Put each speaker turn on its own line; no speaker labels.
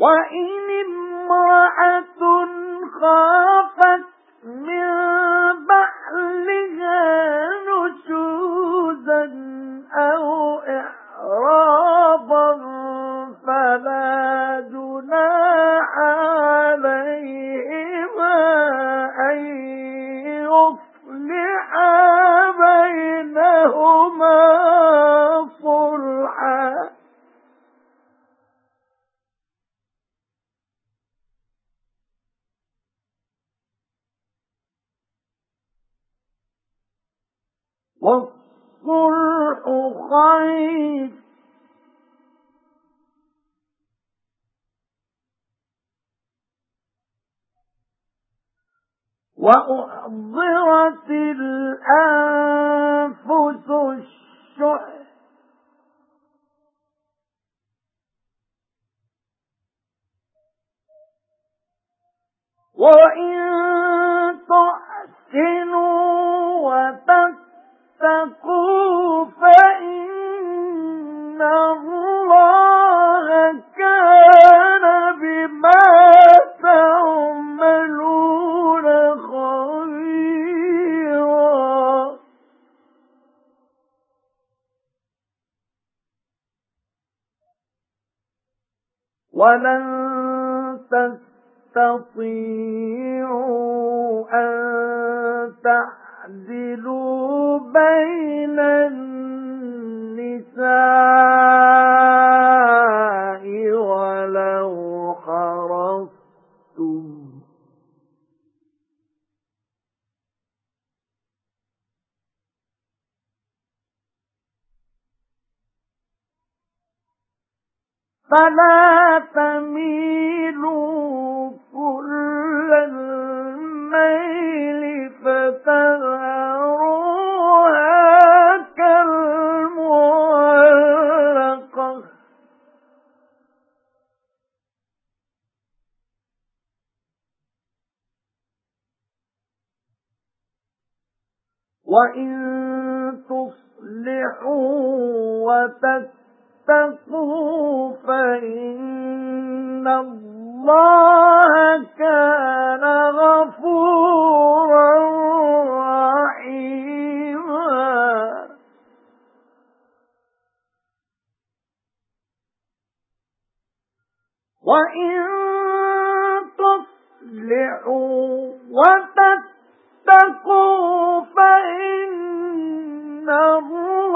وَإِنِ امْرَأَةٌ خَافَتْ مِنْ بَعْلِهَا نُشُوزًا أَوْ إِعْرَاضًا فَلَا جُنَاحَ عَلَيْهِمَا أَنْ يُصْلِحَا وَالصُّلْحُ خَيْرٌ. وَأُحْضِرَتِ الْأَنفُسُ الشُّحَّ وَإِن وَلَن تَسْتَطِيعُوا أَن تَعْدِلُوا بَيْنَ النِّسَاءِ وَلَوْ حَرَصْتُمْ. فَلَا تَمِيلُوا كُلَّ الْمَيْلِ فَتَذَرُوهَا كَالْمُعَلَّقَةِ. وَإِن تُصْلِحُوا وَتَتَّقُوا فَإِنَّ اللَّهَ كَانَ غَفُورًا رَحِيمًا. وَإِن تُصْلِحُوا وَتَتَّقُوا فَإِنَّ اللَّهَ